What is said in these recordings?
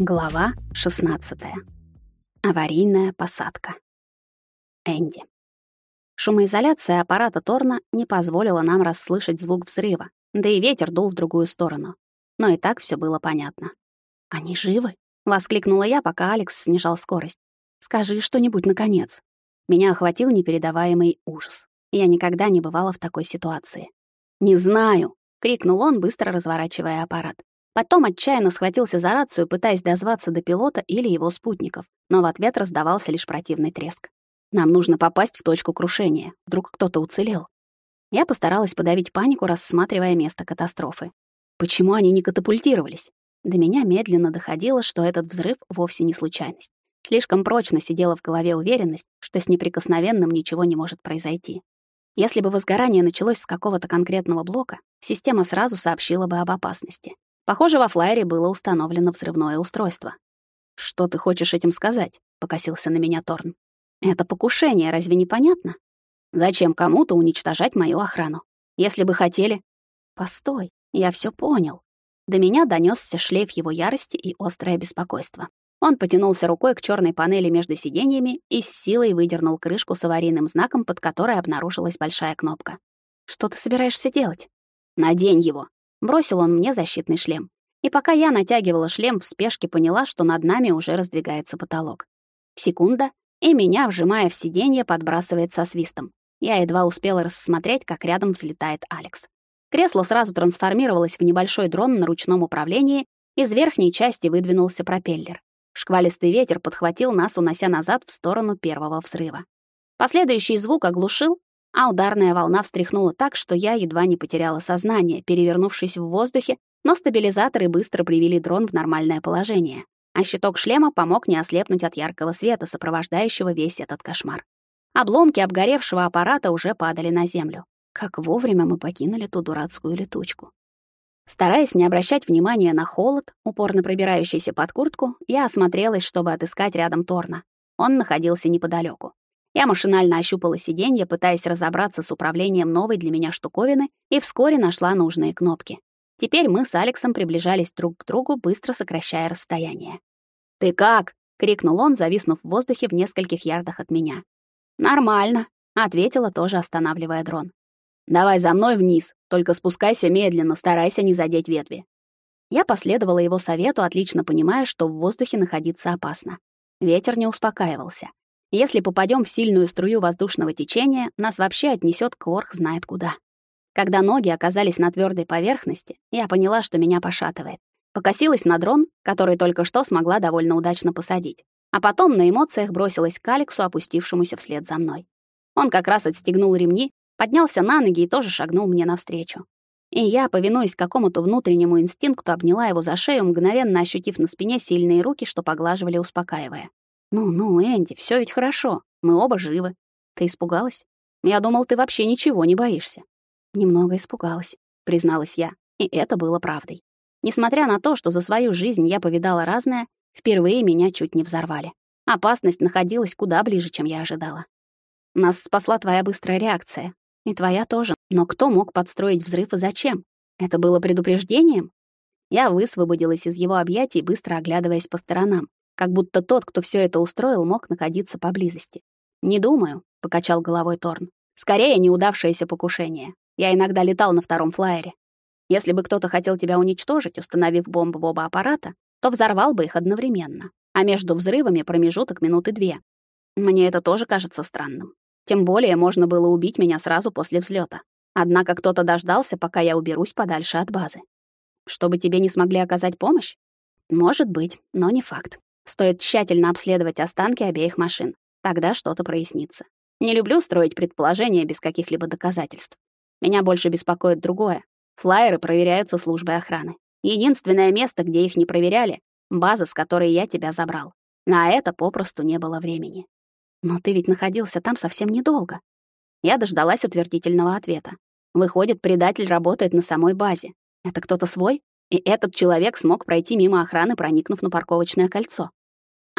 Глава 16. Аварийная посадка. Энди. Шумоизоляция аппарата Торна не позволила нам расслышать звук взрыва, да и ветер дул в другую сторону. Но и так все было понятно. «Они живы?» — воскликнула я, пока Алекс снижал скорость. «Скажи что-нибудь, наконец». Меня охватил непередаваемый ужас. Я никогда не бывала в такой ситуации. «Не знаю!» — крикнул он, быстро разворачивая аппарат. Потом отчаянно схватился за рацию, пытаясь дозваться до пилота или его спутников, но в ответ раздавался лишь противный треск. Нам нужно попасть в точку крушения. Вдруг кто-то уцелел. Я постаралась подавить панику, рассматривая место катастрофы. Почему они не катапультировались? До меня медленно доходило, что этот взрыв вовсе не случайность. Слишком прочно сидела в голове уверенность, что с неприкосновенным ничего не может произойти. Если бы возгорание началось с какого-то конкретного блока, система сразу сообщила бы об опасности. Похоже, во флайере было установлено взрывное устройство. «Что ты хочешь этим сказать?» — покосился на меня Торн. «Это покушение, разве не понятно? Зачем кому-то уничтожать мою охрану? Если бы хотели...» «Постой, я все понял». До меня донесся шлейф его ярости и острое беспокойство. Он потянулся рукой к черной панели между сиденьями и с силой выдернул крышку с аварийным знаком, под которой обнаружилась большая кнопка. «Что ты собираешься делать?» «Надень его», Бросил он мне защитный шлем. И пока я натягивала шлем, в спешке поняла, что над нами уже раздвигается потолок. Секунда, и меня, вжимая в сиденье, подбрасывает со свистом. Я едва успела рассмотреть, как рядом взлетает Алекс. Кресло сразу трансформировалось в небольшой дрон на ручном управлении, из верхней части выдвинулся пропеллер. Шквалистый ветер подхватил нас, унося назад в сторону первого взрыва. Последующий звук оглушил, а ударная волна встряхнула так, что я едва не потеряла сознание, перевернувшись в воздухе, но стабилизаторы быстро привели дрон в нормальное положение, а щиток шлема помог не ослепнуть от яркого света, сопровождающего весь этот кошмар. Обломки обгоревшего аппарата уже падали на землю. Как вовремя мы покинули ту дурацкую летучку. Стараясь не обращать внимания на холод, упорно пробирающийся под куртку, я осмотрелась, чтобы отыскать рядом Торна. Он находился неподалеку. Я машинально ощупала сиденье, пытаясь разобраться с управлением новой для меня штуковины, и вскоре нашла нужные кнопки. Теперь мы с Алексом приближались друг к другу, быстро сокращая расстояние. «Ты как?» — крикнул он, зависнув в воздухе в нескольких ярдах от меня. «Нормально», — ответила, тоже останавливая дрон. «Давай за мной вниз, только спускайся медленно, старайся не задеть ветви». Я последовала его совету, отлично понимая, что в воздухе находиться опасно. Ветер не успокаивался. Если попадем в сильную струю воздушного течения, нас вообще отнесет кворх знает куда. Когда ноги оказались на твердой поверхности, я поняла, что меня пошатывает. Покосилась на дрон, который только что смогла довольно удачно посадить. А потом на эмоциях бросилась к Алексу, опустившемуся вслед за мной. Он как раз отстегнул ремни, поднялся на ноги и тоже шагнул мне навстречу. И я, повинуясь какому-то внутреннему инстинкту, обняла его за шею, мгновенно ощутив на спине сильные руки, что поглаживали, успокаивая. «Ну-ну, Энди, все ведь хорошо. Мы оба живы. Ты испугалась? Я думал, ты вообще ничего не боишься». «Немного испугалась», — призналась я. И это было правдой. Несмотря на то, что за свою жизнь я повидала разное, впервые меня чуть не взорвали. Опасность находилась куда ближе, чем я ожидала. Нас спасла твоя быстрая реакция. И твоя тоже. Но кто мог подстроить взрыв и зачем? Это было предупреждением? Я высвободилась из его объятий, быстро оглядываясь по сторонам как будто тот, кто все это устроил, мог находиться поблизости. «Не думаю», — покачал головой Торн. «Скорее неудавшееся покушение. Я иногда летал на втором флайере. Если бы кто-то хотел тебя уничтожить, установив бомбы в оба аппарата, то взорвал бы их одновременно, а между взрывами промежуток минуты две. Мне это тоже кажется странным. Тем более можно было убить меня сразу после взлета. Однако кто-то дождался, пока я уберусь подальше от базы. Чтобы тебе не смогли оказать помощь? Может быть, но не факт. Стоит тщательно обследовать останки обеих машин. Тогда что-то прояснится. Не люблю строить предположения без каких-либо доказательств. Меня больше беспокоит другое. Флайеры проверяются службой охраны. Единственное место, где их не проверяли — база, с которой я тебя забрал. На это попросту не было времени. Но ты ведь находился там совсем недолго. Я дождалась утвердительного ответа. Выходит, предатель работает на самой базе. Это кто-то свой? И этот человек смог пройти мимо охраны, проникнув на парковочное кольцо.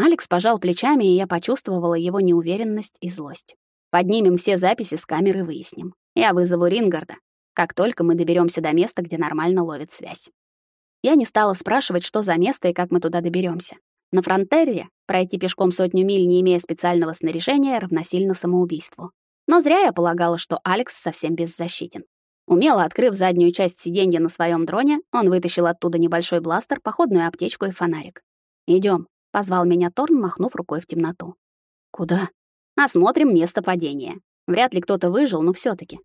Алекс пожал плечами, и я почувствовала его неуверенность и злость. Поднимем все записи с камеры, выясним. Я вызову Рингарда, как только мы доберемся до места, где нормально ловит связь. Я не стала спрашивать, что за место и как мы туда доберемся. На Фронтерре пройти пешком сотню миль, не имея специального снаряжения, равносильно самоубийству. Но зря я полагала, что Алекс совсем беззащитен. Умело открыв заднюю часть сиденья на своем дроне, он вытащил оттуда небольшой бластер, походную аптечку и фонарик. Идем, позвал меня Торн, махнув рукой в темноту. Куда? Осмотрим место падения. Вряд ли кто-то выжил, но все таки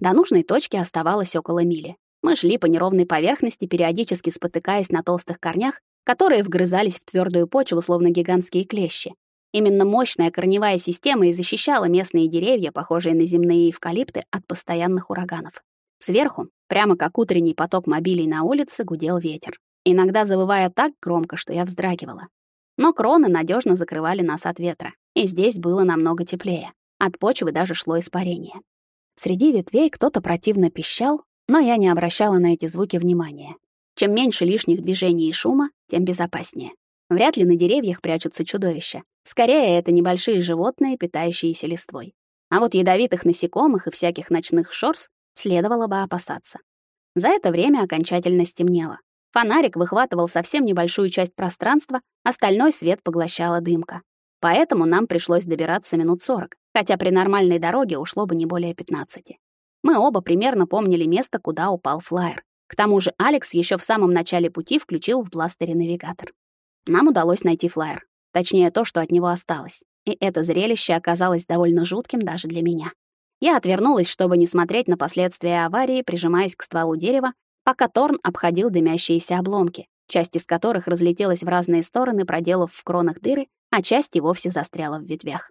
До нужной точки оставалось около мили. Мы шли по неровной поверхности, периодически спотыкаясь на толстых корнях, которые вгрызались в твердую почву, словно гигантские клещи. Именно мощная корневая система и защищала местные деревья, похожие на земные эвкалипты, от постоянных ураганов. Сверху, прямо как утренний поток мобилей на улице, гудел ветер, иногда завывая так громко, что я вздрагивала. Но кроны надежно закрывали нас от ветра, и здесь было намного теплее. От почвы даже шло испарение. Среди ветвей кто-то противно пищал, но я не обращала на эти звуки внимания. Чем меньше лишних движений и шума, тем безопаснее. Вряд ли на деревьях прячутся чудовища. Скорее, это небольшие животные, питающиеся листвой. А вот ядовитых насекомых и всяких ночных шорс следовало бы опасаться. За это время окончательно стемнело. Фонарик выхватывал совсем небольшую часть пространства, остальной свет поглощала дымка. Поэтому нам пришлось добираться минут 40, хотя при нормальной дороге ушло бы не более 15. Мы оба примерно помнили место, куда упал флайер. К тому же Алекс еще в самом начале пути включил в бластере навигатор. Нам удалось найти флайер, точнее то, что от него осталось. И это зрелище оказалось довольно жутким даже для меня. Я отвернулась, чтобы не смотреть на последствия аварии, прижимаясь к стволу дерева, пока Торн обходил дымящиеся обломки, часть из которых разлетелась в разные стороны, проделав в кронах дыры, а часть и вовсе застряла в ветвях.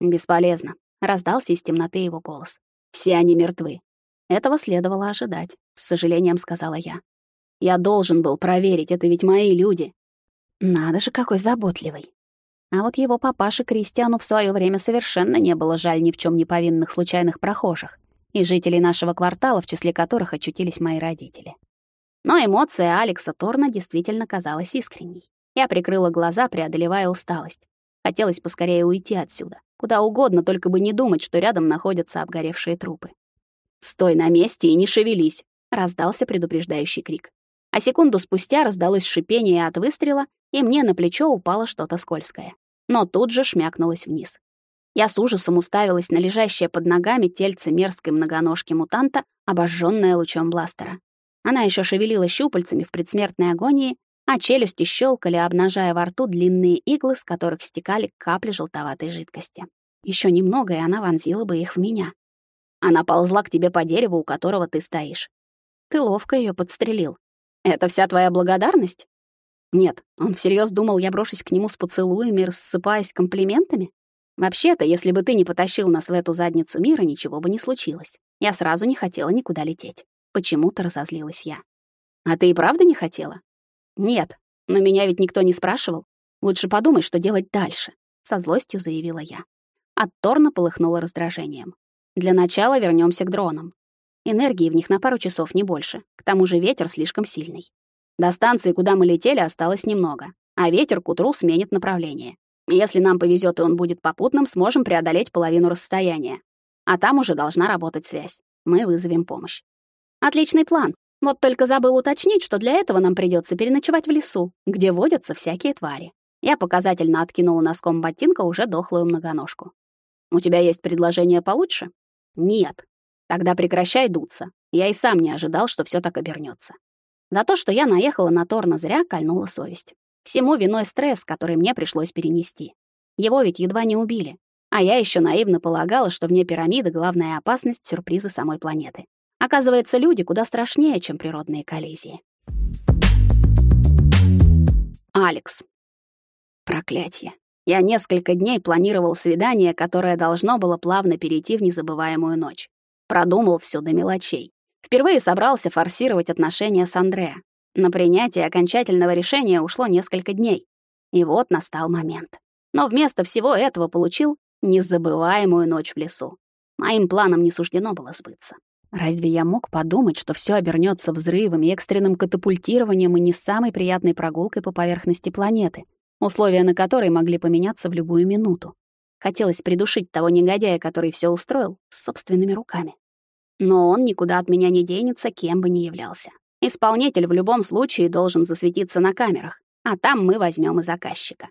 «Бесполезно», — раздался из темноты его голос. Все они мертвы. Этого следовало ожидать, с сожалением сказала я. Я должен был проверить, это ведь мои люди. Надо же, какой заботливый. А вот его папаше Кристиану в свое время совершенно не было жаль ни в чем не повинных случайных прохожих и жителей нашего квартала, в числе которых очутились мои родители. Но эмоция Алекса Торна действительно казалась искренней. Я прикрыла глаза, преодолевая усталость. Хотелось поскорее уйти отсюда. Куда угодно, только бы не думать, что рядом находятся обгоревшие трупы. «Стой на месте и не шевелись!» — раздался предупреждающий крик. А секунду спустя раздалось шипение от выстрела, и мне на плечо упало что-то скользкое. Но тут же шмякнулось вниз. Я с ужасом уставилась на лежащее под ногами тельце мерзкой многоножки мутанта, обожжённое лучом бластера. Она еще шевелила щупальцами в предсмертной агонии, а челюсти щелкали, обнажая во рту длинные иглы, с которых стекали капли желтоватой жидкости. Еще немного, и она вонзила бы их в меня. Она ползла к тебе по дереву, у которого ты стоишь. Ты ловко ее подстрелил. Это вся твоя благодарность? Нет, он всерьез думал, я брошусь к нему с поцелуями, рассыпаясь комплиментами? Вообще-то, если бы ты не потащил нас в эту задницу мира, ничего бы не случилось. Я сразу не хотела никуда лететь. Почему-то разозлилась я. А ты и правда не хотела? Нет, но меня ведь никто не спрашивал. Лучше подумай, что делать дальше, со злостью заявила я. От Торна полыхнуло раздражением. Для начала вернемся к дронам. Энергии в них на пару часов не больше. К тому же ветер слишком сильный. До станции, куда мы летели, осталось немного, а ветер к утру сменит направление. Если нам повезет и он будет попутным, сможем преодолеть половину расстояния. А там уже должна работать связь. Мы вызовем помощь. Отличный план, вот только забыл уточнить, что для этого нам придется переночевать в лесу, где водятся всякие твари. Я показательно откинула носком ботинка уже дохлую многоножку. «У тебя есть предложение получше?» «Нет». «Тогда прекращай дуться. Я и сам не ожидал, что все так обернется. За то, что я наехала на Торна зря, кольнула совесть. Всему виной стресс, который мне пришлось перенести. Его ведь едва не убили. А я еще наивно полагала, что вне пирамиды главная опасность — сюрпризы самой планеты. Оказывается, люди куда страшнее, чем природные коллизии. Алекс. Проклятье. Я несколько дней планировал свидание, которое должно было плавно перейти в незабываемую ночь. Продумал все до мелочей. Впервые собрался форсировать отношения с Андреа. На принятие окончательного решения ушло несколько дней. И вот настал момент. Но вместо всего этого получил незабываемую ночь в лесу. Моим планам не суждено было сбыться. Разве я мог подумать, что все обернется взрывами, экстренным катапультированием и не самой приятной прогулкой по поверхности планеты, условия на которой могли поменяться в любую минуту? Хотелось придушить того негодяя, который все устроил, собственными руками. Но он никуда от меня не денется, кем бы ни являлся. Исполнитель в любом случае должен засветиться на камерах, а там мы возьмем и заказчика.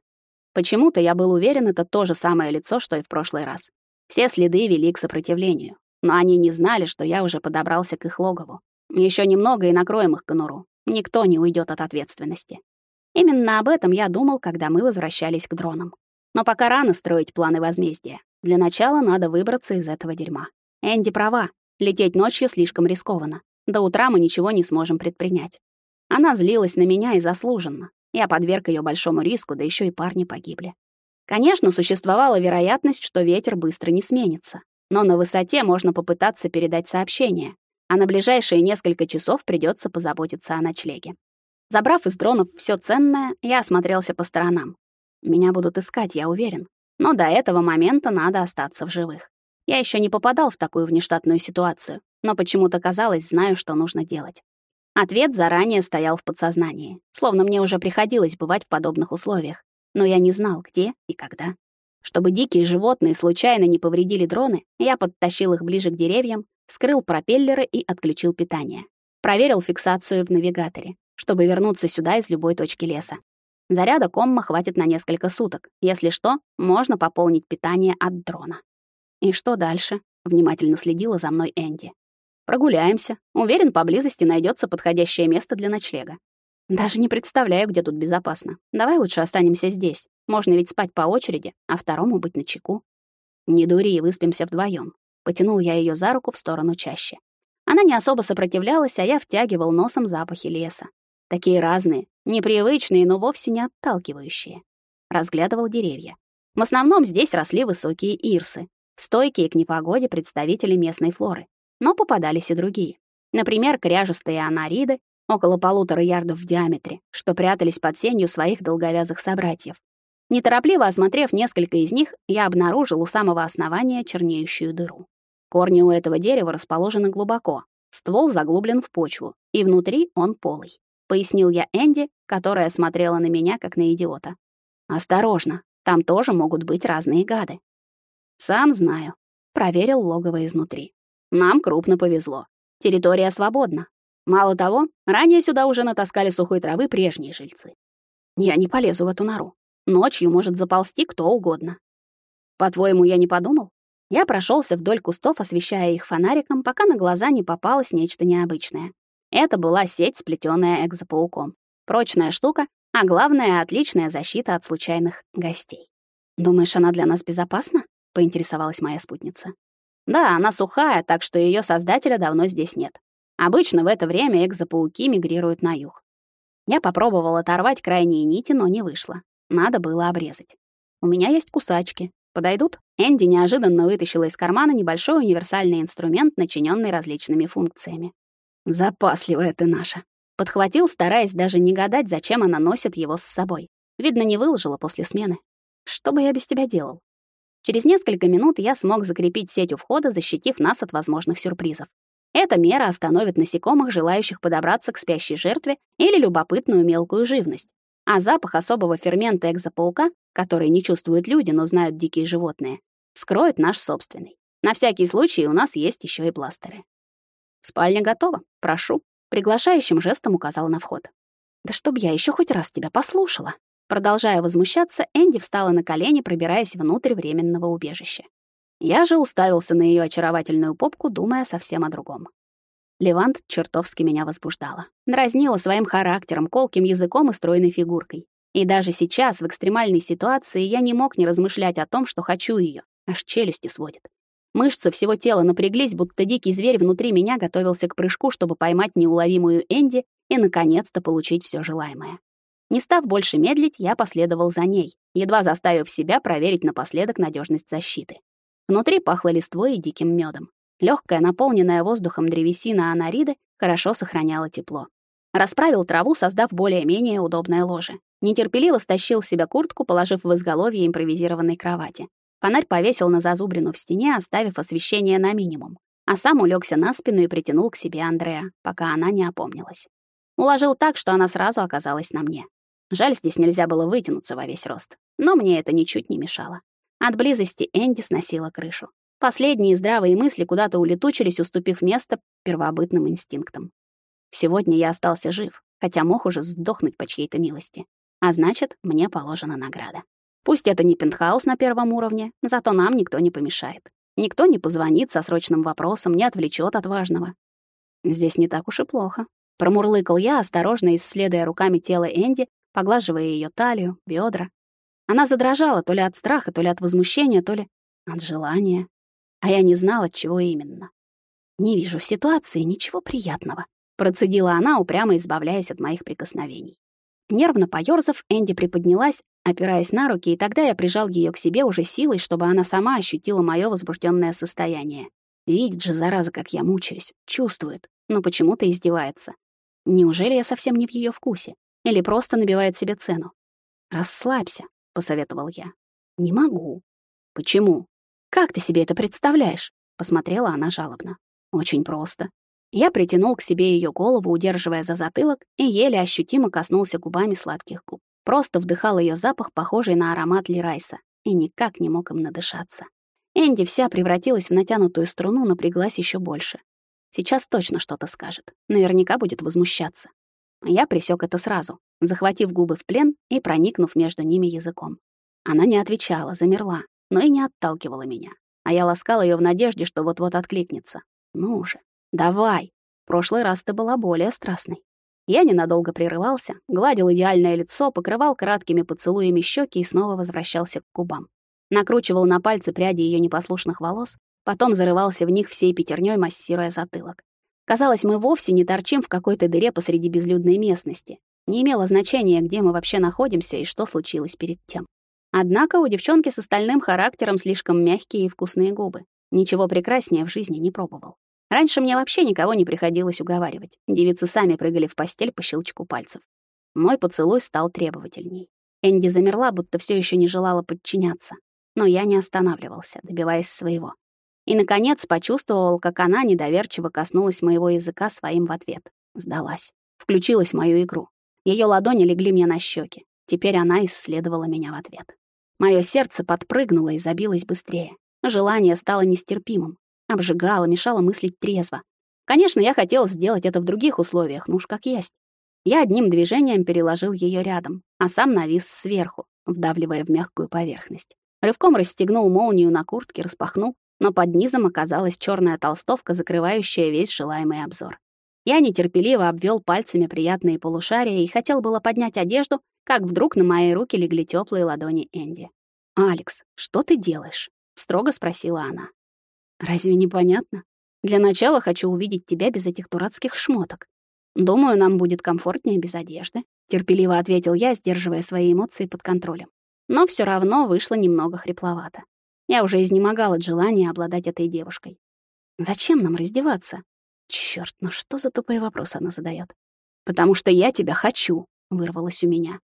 Почему-то я был уверен, это то же самое лицо, что и в прошлый раз. Все следы вели к сопротивлению, но они не знали, что я уже подобрался к их логову. Еще немного и накроем их конуру. Никто не уйдет от ответственности. Именно об этом я думал, когда мы возвращались к дронам. Но пока рано строить планы возмездия. Для начала надо выбраться из этого дерьма. Энди права. Лететь ночью слишком рискованно. До утра мы ничего не сможем предпринять. Она злилась на меня и заслуженно. Я подверг ее большому риску, да еще и парни погибли. Конечно, существовала вероятность, что ветер быстро не сменится. Но на высоте можно попытаться передать сообщение, а на ближайшие несколько часов придется позаботиться о ночлеге. Забрав из дронов все ценное, я осмотрелся по сторонам. Меня будут искать, я уверен. Но до этого момента надо остаться в живых. Я еще не попадал в такую внештатную ситуацию, но почему-то казалось, знаю, что нужно делать. Ответ заранее стоял в подсознании, словно мне уже приходилось бывать в подобных условиях, но я не знал, где и когда. Чтобы дикие животные случайно не повредили дроны, я подтащил их ближе к деревьям, скрыл пропеллеры и отключил питание. Проверил фиксацию в навигаторе, чтобы вернуться сюда из любой точки леса. Заряда комма хватит на несколько суток. Если что, можно пополнить питание от дрона. И что дальше? Внимательно следила за мной Энди. Прогуляемся. Уверен, поблизости найдется подходящее место для ночлега. Даже не представляю, где тут безопасно. Давай лучше останемся здесь. Можно ведь спать по очереди, а второму быть на чеку. Не дури и выспимся вдвоем. Потянул я ее за руку в сторону чаще. Она не особо сопротивлялась, а я втягивал носом запахи леса. Такие разные, непривычные, но вовсе не отталкивающие. Разглядывал деревья. В основном здесь росли высокие ирсы, стойкие к непогоде представители местной флоры но попадались и другие. Например, кряжестые анариды, около полутора ярдов в диаметре, что прятались под сенью своих долговязых собратьев. Неторопливо осмотрев несколько из них, я обнаружил у самого основания чернеющую дыру. Корни у этого дерева расположены глубоко, ствол заглублен в почву, и внутри он полый. Пояснил я Энди, которая смотрела на меня, как на идиота. «Осторожно, там тоже могут быть разные гады». «Сам знаю», — проверил логово изнутри. Нам крупно повезло. Территория свободна. Мало того, ранее сюда уже натаскали сухой травы прежние жильцы. Я не полезу в эту нору. Ночью может заползти кто угодно. По-твоему, я не подумал? Я прошелся вдоль кустов, освещая их фонариком, пока на глаза не попалось нечто необычное. Это была сеть, сплетенная экзопауком. Прочная штука, а главное — отличная защита от случайных гостей. «Думаешь, она для нас безопасна?» — поинтересовалась моя спутница. Да, она сухая, так что ее создателя давно здесь нет. Обычно в это время экзопауки мигрируют на юг. Я попробовал оторвать крайние нити, но не вышло. Надо было обрезать. У меня есть кусачки. Подойдут? Энди неожиданно вытащила из кармана небольшой универсальный инструмент, начиненный различными функциями. Запасливая ты наша. Подхватил, стараясь даже не гадать, зачем она носит его с собой. Видно, не выложила после смены. Что бы я без тебя делал? Через несколько минут я смог закрепить сеть у входа, защитив нас от возможных сюрпризов. Эта мера остановит насекомых, желающих подобраться к спящей жертве или любопытную мелкую живность. А запах особого фермента экзопаука, который не чувствуют люди, но знают дикие животные, скроет наш собственный. На всякий случай у нас есть еще и бластеры. Спальня готова. Прошу. Приглашающим жестом указал на вход. Да чтоб я еще хоть раз тебя послушала. Продолжая возмущаться, Энди встала на колени, пробираясь внутрь временного убежища. Я же уставился на ее очаровательную попку, думая совсем о другом. Левант чертовски меня возбуждала. Дразнила своим характером, колким языком и стройной фигуркой. И даже сейчас, в экстремальной ситуации, я не мог не размышлять о том, что хочу ее. Аж челюсти сводит. Мышцы всего тела напряглись, будто дикий зверь внутри меня готовился к прыжку, чтобы поймать неуловимую Энди и, наконец-то, получить все желаемое. Не став больше медлить, я последовал за ней, едва заставив себя проверить напоследок надежность защиты. Внутри пахло листвой и диким медом. Легкая, наполненная воздухом древесина анариды хорошо сохраняла тепло. Расправил траву, создав более-менее удобное ложе. Нетерпеливо стащил себе куртку, положив в изголовье импровизированной кровати. Фонарь повесил на зазубрину в стене, оставив освещение на минимум, а сам улегся на спину и притянул к себе Андреа, пока она не опомнилась. Уложил так, что она сразу оказалась на мне. Жаль, здесь нельзя было вытянуться во весь рост, но мне это ничуть не мешало. От близости Энди сносила крышу. Последние здравые мысли куда-то улетучились, уступив место первобытным инстинктам. Сегодня я остался жив, хотя мог уже сдохнуть по чьей-то милости. А значит, мне положена награда. Пусть это не пентхаус на первом уровне, зато нам никто не помешает. Никто не позвонит со срочным вопросом, не отвлечет от важного. Здесь не так уж и плохо. Промурлыкал я, осторожно исследуя руками тело Энди, поглаживая ее талию, бедра. Она задрожала то ли от страха, то ли от возмущения, то ли от желания. А я не знала, чего именно. Не вижу в ситуации ничего приятного, процедила она, упрямо избавляясь от моих прикосновений. Нервно поёрзав, Энди приподнялась, опираясь на руки, и тогда я прижал её к себе уже силой, чтобы она сама ощутила моё возбуждённое состояние. Видит же, зараза, как я мучаюсь, чувствует, но почему-то издевается. Неужели я совсем не в её вкусе? Или просто набивает себе цену? «Расслабься», — посоветовал я. «Не могу». «Почему?» «Как ты себе это представляешь?» — посмотрела она жалобно. «Очень просто. Я притянул к себе ее голову, удерживая за затылок, и еле ощутимо коснулся губами сладких губ. Просто вдыхал ее запах, похожий на аромат лирайса, и никак не мог им надышаться. Энди вся превратилась в натянутую струну, напряглась еще больше. Сейчас точно что-то скажет. Наверняка будет возмущаться. Я присек это сразу, захватив губы в плен и проникнув между ними языком. Она не отвечала, замерла, но и не отталкивала меня. А я ласкал ее в надежде, что вот-вот откликнется. Ну уже. Давай. В прошлый раз ты была более страстной. Я ненадолго прерывался, гладил идеальное лицо, покрывал краткими поцелуями щеки и снова возвращался к губам. Накручивал на пальцы пряди ее непослушных волос, потом зарывался в них всей пятерней, массируя затылок. Казалось, мы вовсе не торчим в какой-то дыре посреди безлюдной местности. Не имело значения, где мы вообще находимся и что случилось перед тем. Однако у девчонки с остальным характером слишком мягкие и вкусные губы. Ничего прекраснее в жизни не пробовал. Раньше мне вообще никого не приходилось уговаривать. Девицы сами прыгали в постель по щелчку пальцев. Мой поцелуй стал требовательней. Энди замерла, будто все еще не желала подчиняться. Но я не останавливался, добиваясь своего. И, наконец, почувствовал, как она недоверчиво коснулась моего языка своим в ответ. Сдалась. Включилась в мою игру. Ее ладони легли мне на щеки. Теперь она исследовала меня в ответ. Мое сердце подпрыгнуло и забилось быстрее. Желание стало нестерпимым обжигала, мешала мыслить трезво. Конечно, я хотел сделать это в других условиях, ну уж как есть. Я одним движением переложил ее рядом, а сам навис сверху, вдавливая в мягкую поверхность. Рывком расстегнул молнию на куртке, распахнул, но под низом оказалась черная толстовка, закрывающая весь желаемый обзор. Я нетерпеливо обвел пальцами приятные полушария и хотел было поднять одежду, как вдруг на мои руки легли теплые ладони Энди. «Алекс, что ты делаешь?» — строго спросила она. Разве не понятно? Для начала хочу увидеть тебя без этих дурацких шмоток. Думаю, нам будет комфортнее без одежды, терпеливо ответил я, сдерживая свои эмоции под контролем. Но все равно вышло немного хрипловато. Я уже изнемогал от желания обладать этой девушкой. Зачем нам раздеваться? Чёрт, ну что за тупые вопросы она задает? Потому что я тебя хочу, вырвалось у меня.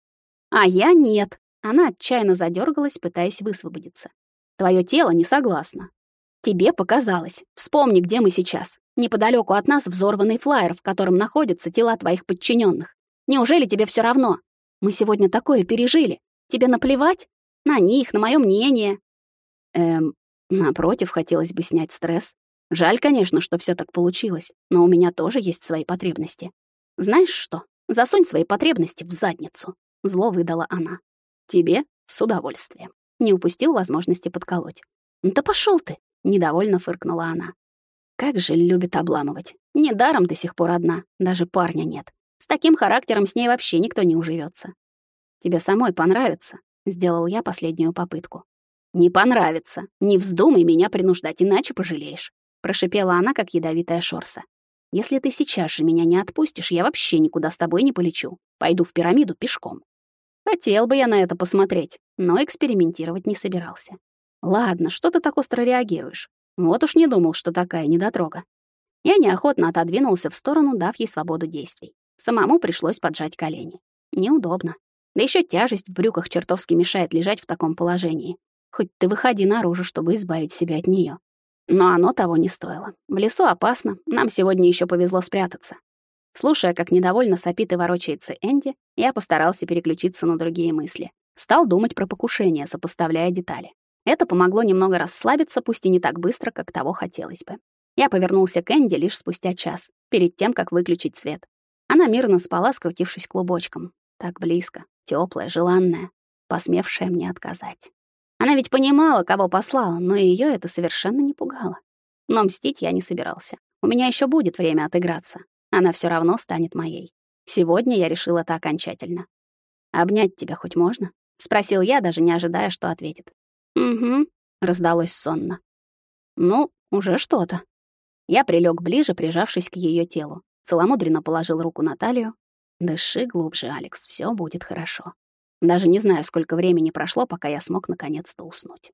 А я нет. Она отчаянно задергалась, пытаясь высвободиться. Твое тело не согласно. Тебе показалось. Вспомни, где мы сейчас. Неподалеку от нас взорванный флайер, в котором находятся тела твоих подчиненных. Неужели тебе все равно? Мы сегодня такое пережили. Тебе наплевать? На них, на мое мнение. Эм, напротив, хотелось бы снять стресс. Жаль, конечно, что все так получилось, но у меня тоже есть свои потребности. Знаешь что? Засунь свои потребности в задницу. Зло выдала она. Тебе с удовольствием. Не упустил возможности подколоть. Да пошел ты, Недовольно фыркнула она. Как же любит обламывать. Недаром до сих пор одна, даже парня нет. С таким характером с ней вообще никто не уживется. Тебе самой понравится, сделал я последнюю попытку. Не понравится. Не вздумай меня принуждать, иначе пожалеешь, прошипела она, как ядовитая шорса. Если ты сейчас же меня не отпустишь, я вообще никуда с тобой не полечу. Пойду в пирамиду пешком. Хотел бы я на это посмотреть, но экспериментировать не собирался. Ладно, что ты так остро реагируешь? Вот уж не думал, что такая недотрога. Я неохотно отодвинулся в сторону, дав ей свободу действий. Самому пришлось поджать колени. Неудобно. Да еще тяжесть в брюках чертовски мешает лежать в таком положении. Хоть ты выходи наружу, чтобы избавить себя от нее. Но оно того не стоило. В лесу опасно, нам сегодня еще повезло спрятаться. Слушая, как недовольно сопит и ворочается Энди, я постарался переключиться на другие мысли. Стал думать про покушение, сопоставляя детали. Это помогло немного расслабиться, пусть и не так быстро, как того хотелось бы. Я повернулся к Энди лишь спустя час, перед тем, как выключить свет. Она мирно спала, скрутившись клубочком. Так близко, теплая, желанная, посмевшая мне отказать. Она ведь понимала, кого послала, но ее это совершенно не пугало. Но мстить я не собирался. У меня еще будет время отыграться. Она все равно станет моей. Сегодня я решила это окончательно. «Обнять тебя хоть можно?» — спросил я, даже не ожидая, что ответит. «Угу», — раздалось сонно. «Ну, уже что-то». Я прилег ближе, прижавшись к ее телу. Целомудренно положил руку на талию. «Дыши глубже, Алекс, все будет хорошо». Даже не знаю, сколько времени прошло, пока я смог наконец-то уснуть.